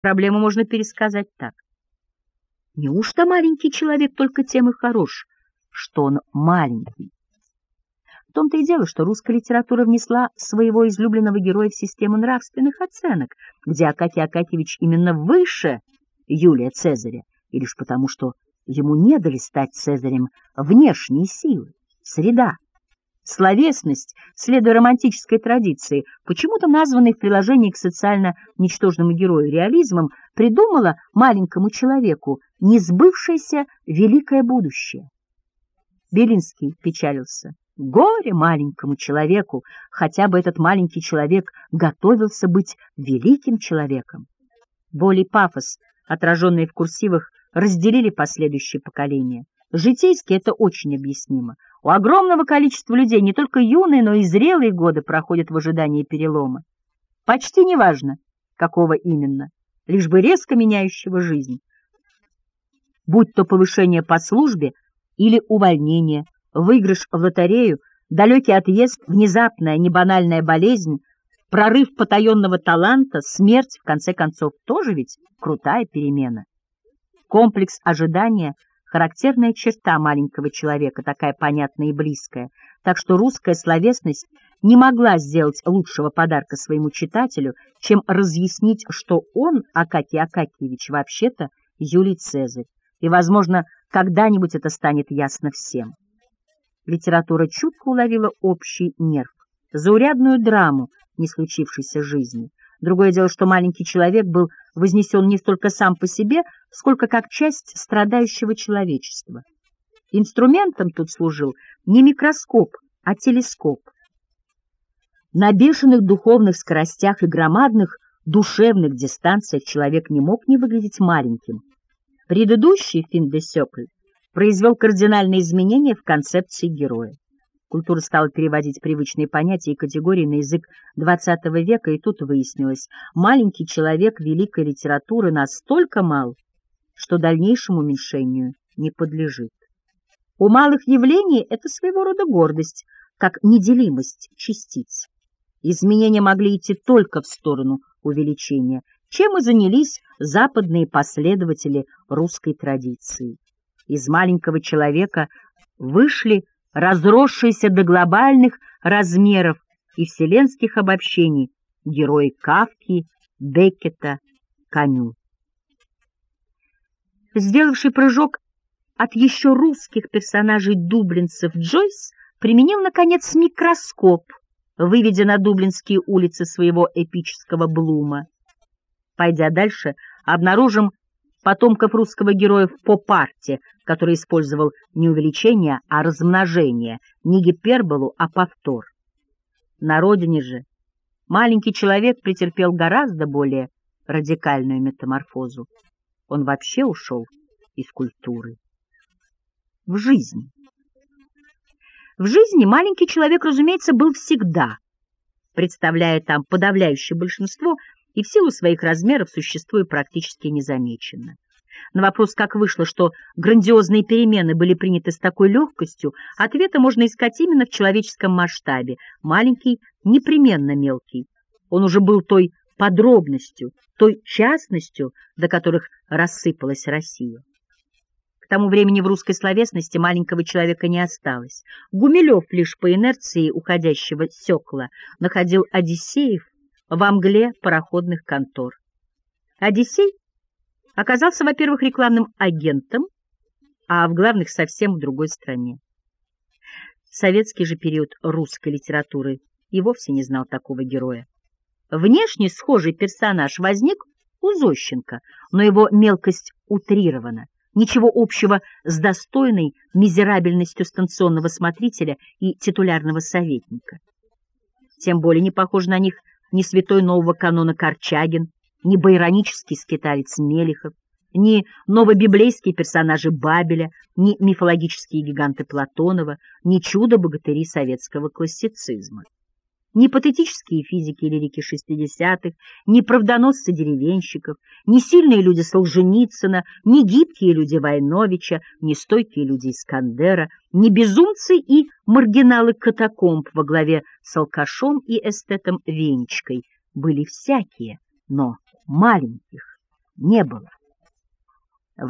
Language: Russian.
Проблему можно пересказать так. Неужто маленький человек только тем и хорош, что он маленький? В том-то и дело, что русская литература внесла своего излюбленного героя в систему нравственных оценок, где Акакий Акакевич именно выше Юлия Цезаря, и лишь потому, что ему не дали стать Цезарем внешние силы, среда. Словесность, следуя романтической традиции, почему-то названной в приложении к социально ничтожному герою реализмом, придумала маленькому человеку несбывшееся великое будущее. Белинский печалился. Горе маленькому человеку, хотя бы этот маленький человек готовился быть великим человеком. Боль и пафос, отраженные в курсивах, разделили последующие поколения. Житейски это очень объяснимо. У огромного количества людей не только юные, но и зрелые годы проходят в ожидании перелома. Почти неважно, какого именно, лишь бы резко меняющего жизнь. Будь то повышение по службе или увольнение, выигрыш в лотерею, далекий отъезд, внезапная небанальная болезнь, прорыв потаенного таланта, смерть, в конце концов, тоже ведь крутая перемена. Комплекс ожидания — характерная черта маленького человека, такая понятная и близкая, так что русская словесность не могла сделать лучшего подарка своему читателю, чем разъяснить, что он, Акакий Акакиевич, вообще-то Юлий Цезарь, и, возможно, когда-нибудь это станет ясно всем. Литература чутко уловила общий нерв, заурядную драму не случившейся жизни. Другое дело, что маленький человек был вознесен не столько сам по себе, сколько как часть страдающего человечества. Инструментом тут служил не микроскоп, а телескоп. На бешеных духовных скоростях и громадных душевных дистанциях человек не мог не выглядеть маленьким. Предыдущий Фин де Сёкль произвел кардинальные изменения в концепции героя. Культура стала переводить привычные понятия и категории на язык XX века, и тут выяснилось, маленький человек великой литературы настолько мал, что дальнейшему уменьшению не подлежит. У малых явлений это своего рода гордость, как неделимость частиц. Изменения могли идти только в сторону увеличения, чем и занялись западные последователи русской традиции. Из маленького человека вышли разросшиеся до глобальных размеров и вселенских обобщений герои Кавки, Беккета, Каню. Сделавший прыжок от еще русских персонажей-дублинцев Джойс применил, наконец, микроскоп, выведя на дублинские улицы своего эпического Блума. Пойдя дальше, обнаружим потомков русского героя в поп-арте, который использовал не увеличение, а размножение, не гиперболу, а повтор. На родине же маленький человек претерпел гораздо более радикальную метаморфозу. Он вообще ушел из культуры. В жизни. В жизни маленький человек, разумеется, был всегда, представляя там подавляющее большинство и в силу своих размеров существуя практически незамеченно. На вопрос, как вышло, что грандиозные перемены были приняты с такой легкостью, ответа можно искать именно в человеческом масштабе. Маленький, непременно мелкий. Он уже был той подробностью, той частностью, до которых рассыпалась Россия. К тому времени в русской словесности маленького человека не осталось. Гумилев лишь по инерции уходящего секла находил Одиссеев во мгле пароходных контор. Одиссей оказался, во-первых, рекламным агентом, а в главных совсем в другой стране. Советский же период русской литературы и вовсе не знал такого героя. Внешне схожий персонаж возник у Зощенко, но его мелкость утрирована. Ничего общего с достойной мизерабельностью станционного смотрителя и титулярного советника. Тем более не похож на них ни святой нового канона Корчагин, ни байронический скиталец Мелехов, ни новобиблейские персонажи Бабеля, ни мифологические гиганты Платонова, ни чудо-богатыри советского классицизма. Ни патетические физики и лирики шестидесятых, ни правдоносцы деревенщиков, ни сильные люди Солженицына, ни гибкие люди Войновича, ни стойкие люди Искандера, ни безумцы и маргиналы катакомб во главе с алкашом и эстетом Венечкой были всякие, но маленьких не было.